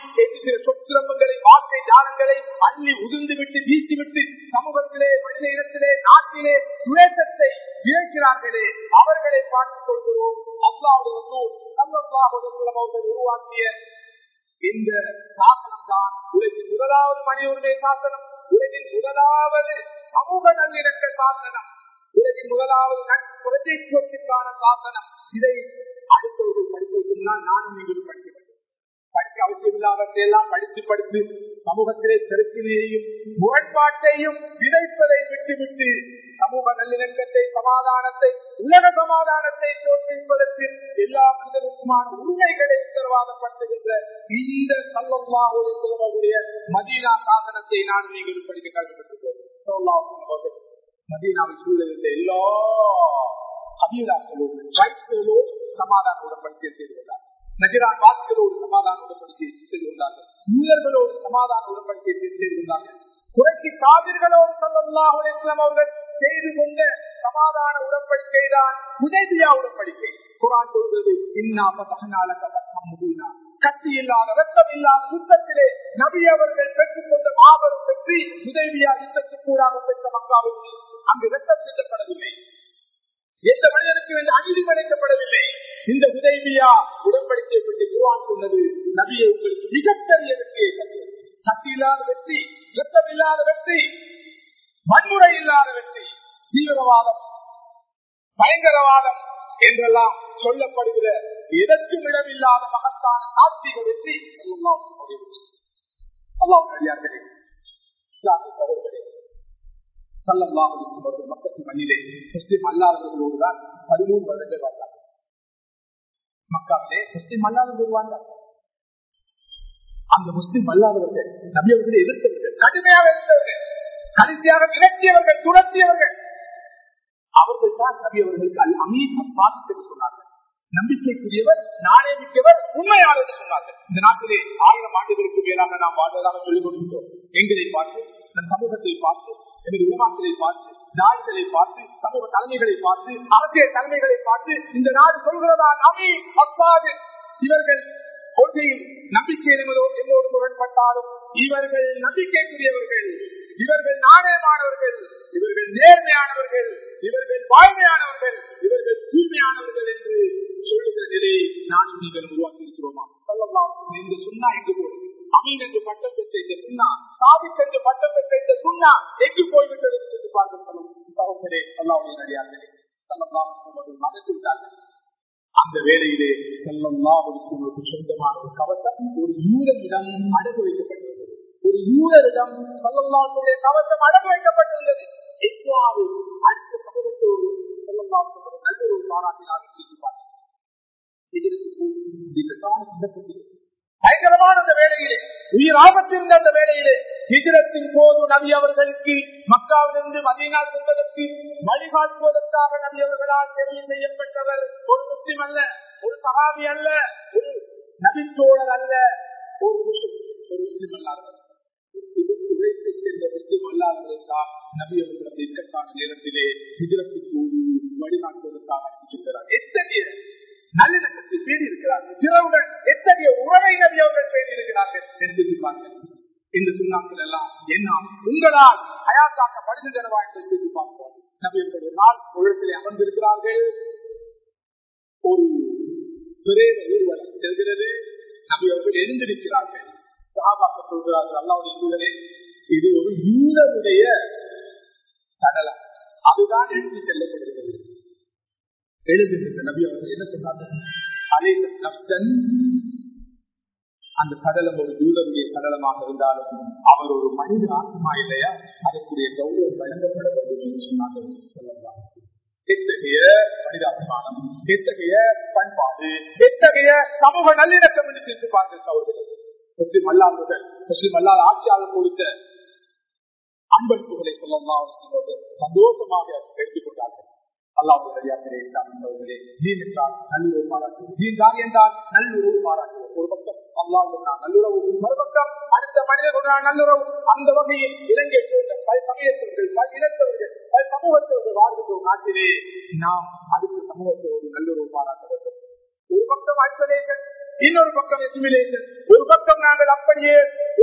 சில சொற்சிரம்பங்களை வார்த்தை ஜாலங்களை அள்ளி உதிர்ந்து விட்டு வீசி விட்டு சமூகத்திலே மனித இனத்திலே நாட்டிலே துவேஷத்தை விதைக்கிறார்களே அவர்களை பார்த்துக் கொள்கிறோம். அல்லாவுடைய அவர்கள் உருவாக்கிய இந்த சாசனம் தான் உலகின் முதலாவது மனித உரிமை சாசனம். உலகின் முதலாவது சமூக நல்லிணக்க சாசனம். உலகின் முதலாவது பிரஜைத்துவத்திற்கான சாசனம். இதை அடுத்தவர்கள் படிப்பதற்கு நானும் நீங்கள் படிக்க படிக்க அவசியம் இல்லாதவற்றை எல்லாம் படித்து படித்து சமூகத்திலே பிரச்சனையையும் முரண்பாட்டையும் விதைப்பதை விட்டுவிட்டு சமூக நல்லிணக்கத்தை சமாதானத்தை உலக சமாதானத்தை தோற்றுவிப்பதற்கு எல்லா மனிதனுக்குமான உண்மைகளை உத்தரவாதப்படுத்துகின்ற இந்த சல்லல்லாவுடைய மதீனா சாதனத்தை நான் நீங்கள் படிக்க கல்விப்பட்டிருக்கோம் மதீனாவை சூழலில் எல்லா கபீலாக்களோடு சமாதான உடன்படிக்கை செய்து கொண்டார் நஜரான் வாசிகளோடு சமாதான உடன்படிக்கை செய்து கொண்டார்கள். யூதர்களோடு சமாதான உடன்படிக்கை செய்து கொண்டார்கள். புரட்சி காவிர்களோடு சொல்லலாம் அவர்கள் செய்து கொண்ட சமாதான உடன்படிக்கை தான் உதவியா உடன்படிக்கை. குரான் சொல்வது இன்னாம இன்னா பதனால கத்தி இல்லாத ரத்தம் இல்லாத யுத்தத்திலே நபி அவர்கள் பெற்றுக் கொண்ட மாபெரும் வெற்றி உதவியா யுத்தத்துக்கு யுத்தத்துக்கூடாக பெற்ற மக்காவுக்கு அங்கு ரத்தம் செல்லப்படவில்லை. எந்த மனிதனுக்கு இந்த அநீதி படைக்கப்படவில்லை. இந்த உதவியா உடன்படிக்கை பற்றி குரான் சொன்னது நபியை உங்களுக்கு மிகப்பெரிய வெற்றியை தந்தது. சக்தி இல்லாத வெற்றி யுத்தம் இல்லாத வெற்றி வன்முறை இல்லாத வெற்றி தீவிரவாதம் பயங்கரவாதம் என்றெல்லாம் சொல்லப்படுகிற எதற்கும் இடமில்லாத மகத்தான நாத்திக வெற்றி அல்லாஹர்களே இஸ்லாமிய சகோதரர்களே சல்லல்லாஹு அலைஹி வஸல்லம் மக்கத்து மண்ணிலே முஸ்லிம் அல்லாதவர்களோடு தான் பதிமூணு வருடங்கள் வாழ்ந்தார் மக்காவிலே முஸ்லிம் அல்லாதவர்கள் வாழ்ந்தார் அந்த முஸ்லிம் அல்லாதவர்கள் நபி அவர்களை எதிர்த்தவர்கள் கடுமையாக எதிர்த்தவர்கள் கடைசியாக விரட்டியவர்கள் துரத்தியவர்கள். அவர்கள் தான் நபி அவர்களுக்கு அல் அமீன் என்று சொன்னார்கள். நம்பிக்கைக்குரியவர் நாணய மிக்கவர் உண்மையாளர் என்று சொன்னார்கள். இந்த நாட்டிலே ஆயிரம் ஆண்டுகளுக்கு மேலாக நாம் வாழ்வதாக சொல்லிக் கொண்டிருக்கிறோம். எங்களை பார்த்து நம் சமூகத்தை பார்த்து எனது உருமாக்களை பார்த்து நாய்களை பார்த்து சமூக தலைமைகளை பார்த்து அரசியல் தலைமைகளை பார்த்து இந்த நாடு சொல்கிறதால் அமே அப்பாது இவர்கள் கொள்கையில் நம்பிக்கை என்னோடு முரண்பட்டாலும் இவர்கள் நம்பிக்கைக்குரியவர்கள். இவர்கள் நாணயமானவர்கள். இவர்கள் நேர்மையானவர்கள். இவர்கள் வாய்மையானவர்கள். இவர்கள் தூய்மையானவர்கள் என்று சொல்லுகிற நிலையை நான் நீங்கள் உருவாக்கி இருக்கிறோமா சொல்லலாம் என்று சொன்னா எங்கு போடும் அமீன் என்று பட்டம் பெற்ற இந்த சுண்ணா சாபிக் என்று பட்டம் பெற்ற இந்த சுண்ணா எங்கு போய்விட்டது என்று சொல்லி பார்க்க சொல்லும் சகோதரே அல்லாவுடைய நடிகார்களே சொல்லலாம் விட்டார்கள். அந்த வேளையிலே செல்லல்லாவுக்கு சொந்தமான ஒரு கவசம் ஒரு யூரனிடம் அடகு வைக்கப்பட்டிருந்தது. ஒரு யூரரிடம் செல்லல்லாவுடைய கவசம் அடகு வைக்கப்பட்டிருந்தது. எவ்வாறு அடுத்த சமூகத்தோடு நல்ல ஒரு பாராட்டினாக செய்திருப்பார்கள் பயங்கரமான அந்த வேலையிலே உயிர் ஆபத்திருந்த அந்த வேலையிலே ஹிஜரத்தின் போது நபி அவர்களுக்கு மக்காவிலிருந்து மதீனா செல்வதற்கு வழிகாட்டுவதற்காக நபி அவர்களால் தெரிவு செய்யப்பட்டவர் ஒரு முஸ்லிம் அல்ல ஒரு சகாபி அல்ல ஒரு நபித்தோழர் அல்ல ஒரு முஸ்லிம் ஒரு முஸ்லிம் அல்லாதவர். முஸ்லிம் அல்லாதவர்களுக்காக நபி அவர்கள் நேரத்திலே ஹிஜரத்தின் போது வழிகாட்டுவதற்காக அனுப்பிச்சிருக்கிறார். எத்தகைய நல்லிணக்கத்தில் பேணி இருக்கிறார்கள் பிறவுடன் எத்தகைய உறவை நபி அவர்கள் பேணி இருக்கிறார்கள் என்று சொன்னார்கள் இந்த எல்லாம் என்ன உங்களால் அயாத்தாக்கப்படுகின்றனவா என்று செய்து பார்ப்போம் நபியர்கள் ஒரு நாள் உழைப்பிலே அமர்ந்திருக்கிறார்கள். ஒரு பிரேத ஊர்வலம் செல்கிறது. நபி அவர்கள் எழுந்திருக்கிறார்கள். சகாபாக்க சொல்கிறார்கள் அல்லாவுடைய இது ஒரு யூதனுடைய சடலம். அதுதான் எடுத்து செல்லப்படுகிறது. எழுதுகின்ற நபி அவர்கள் என்ன சொன்னார்கள்? அந்த கடலம் ஒரு தூதருடைய கடலமாக இருந்தாலும் அவர் ஒரு மனித ஆத்மா இல்லையா? அதற்குரிய கௌரவம் வழங்கப்பட வேண்டும் என்று சொன்னார்கள் சொல்லலாம் எத்தகைய மனிதாபிமானம் எத்தகைய பண்பாடு எத்தகைய சமூக நல்லிணக்கம் என்று சிரித்து பார்க்க சகோதரர்கள். முஸ்லிம் அல்லாதவர்கள் முஸ்லிம் அல்லாத ஆட்சியாளர் கொடுத்த அன்பளிப்புகளை சொல்லலாம் சந்தோஷமாக எடுத்துக்கொண்டார்கள் அல்லாவுடைய இஸ்லாமிய தீன் என்றால் நல்லுறவு பாராட்டு தீன் தான் என்றால் நல்லுறவு பாராட்டு ஒரு பக்கம் அல்லாவுடன் நல்லுறவு மறுபக்கம் அடுத்த நல்லுறவு. அந்த வகையில் இலங்கை போன்ற சமயத்தவர்கள் இனத்தவர்கள் சமூகத்தவர்கள் வாழ்கின்ற நாட்டிலே நாம் அடுத்த சமூகத்தோடு நல்லுறவு பாராட்ட வேண்டும். ஒரு பக்கம் ஐசோலேஷன் இன்னொரு பக்கம் எசிமிலேஷன் ஒரு பக்கம் நாங்கள் அப்படியே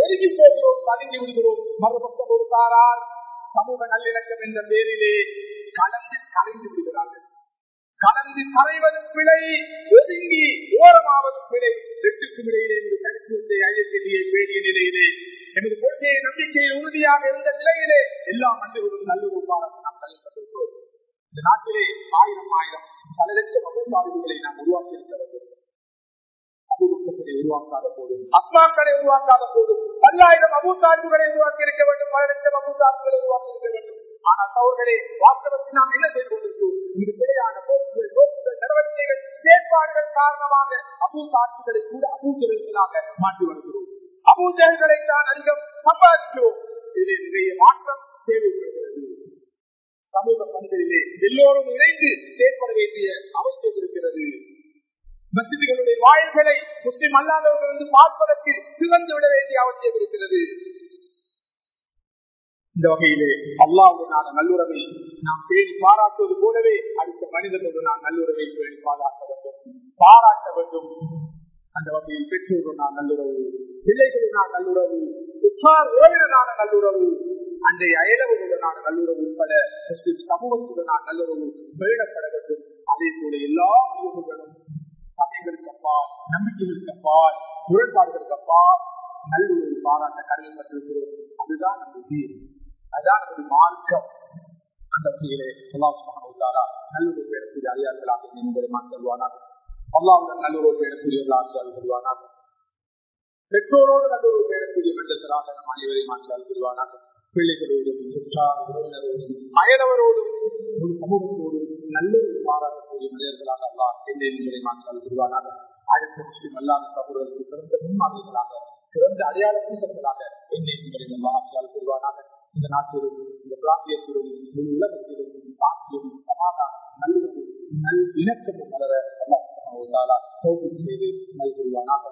ஒதுங்கி போகிறோம் பதுங்கி விடுகிறோம். மறுபக்கம் ஒரு சாரார் சமூக நல்லிணக்கம் என்ற பேரிலே கலந்து கலைந்து விடுகிறார்கள். கலந்து கரைவது பிழை ஒதுங்கி ஓரமாவது பிழை. ரெட்டுக்கும் இடையிலே இந்த கருத்துவத்தை ஐயத்திலேயே பேடிய நிலையிலே எனது கொள்கையை நம்பிக்கையை உறுதியாக இருந்த நிலையிலே எல்லா மனிதர்களும் நல்ல பாரத்தை நாம் தலைப்பட்டிருக்கிறோம் இந்த நாட்டிலே ஆயிரம் ஆயிரம் பல லட்சம் அபூசாரிகளை நாம் உருவாக்கி இருக்க வேண்டும் உருவாக்காத போதும் அத்மாக்களை உருவாக்காத போதும் பல்லாயிரம் அபூசாரிகளை உருவாக்கி இருக்க வேண்டும் பல லட்சம் அபூசாரிகளை உருவாக்கி இருக்க வேண்டும். ஆனால் சோழர்களே வாஸ்தவத்தில் நாம் என்ன செய்து கொண்டிருக்கிறோம்? இந்த பிழையான போக்குகள் நோக்குகள் நடவடிக்கைகள் செயற்பாடுகள் காரணமாக அபூசாரிகளை கூட அபூஜர்களாக மாற்றி வருகிறோம் அபூஜர்களை தான் அதிகம் சம்பாதிக்கிறோம். இதில் நிறைய மாற்றம் தேவைப்படுகிறது. சமூக பணிகளிலே எல்லோரும் இணைந்து செயற்பட வேண்டிய அவசியம் இருக்கிறது. மசிதிகளுடைய வாயில்களை முஸ்லிம் அல்லாதவர்கள் வந்து பார்ப்பதற்கு சிறந்து விட வேண்டிய அவசியம் இருக்கிறது. இந்த வகையிலே அல்லாவுடனான நல்லுறவை நாம் பேணி பாராட்டுவது போலவே அடுத்த மனிதனுடன் நல்லுறவை பேணி பாராட்ட வேண்டும். பாராட்ட வேண்டும். அந்த வகையில் பெற்றோருடனான நல்லுறவு பிள்ளைகளுடனான நல்லுறவு உற்றார் உறவினரான நல்லுறவு அன்றைய அயலவர்களுடனான நல்லுறவு உட்பட முஸ்லிம் சமூகத்துடனான நல்லுறவு பேணப்பட வேண்டும். அதே போல எல்லா உறவுகளும் சமயங்களுக்கு அப்பால் நம்பிக்கைகளுக்கு அப்பால் முரண்பாடுகளுக்கு அப்பால் நல்லுறவு பாராட்ட கடமைப்பட்டிருக்கிறோம். அதுதான் நம்ம அதான் நமது மார்க்கம் அந்த வகையிலே அல்லாஹ் சுபஹானஹு நல்லொரு பேரக்கூடிய அறியார்களாக என்பதை மாற்றல்வானாக அல்லாவுடன் நல்லொரு பேரக்கூடியவர்களாக அல்வானாக பெற்றோரோடு நல்லொரு பேரக்கூடிய மன்றத்தராக நம் அனைவரையும் மாற்றி அல்வானாக பிள்ளைகளோடும் உற்றார் உறவினரோடும் அயலவரோடும் ஒரு சமூகத்தோடும் நல்லொரு பாராட்டக்கூடிய மனிதர்களாக அல்லா என்னை என்பதை மாற்றி அல்வானாக அடுத்த முஸ்லிம் அல்லாத சகோதரர்களுக்கு சிறந்த முன்மாதிரிகளாக சிறந்த அடையாளத்தின் என்னை என்பதை அல்லாஹ் கொள்வானாக இந்த நாட்டிலும் இந்த பிராந்தியத்திலும் முழு உலகத்திலும் சாத்தியம் சமாதானம் நல்லுறவு நல் இணக்கமும் வளர அல்லாஹ் செய்து நல்குவானாக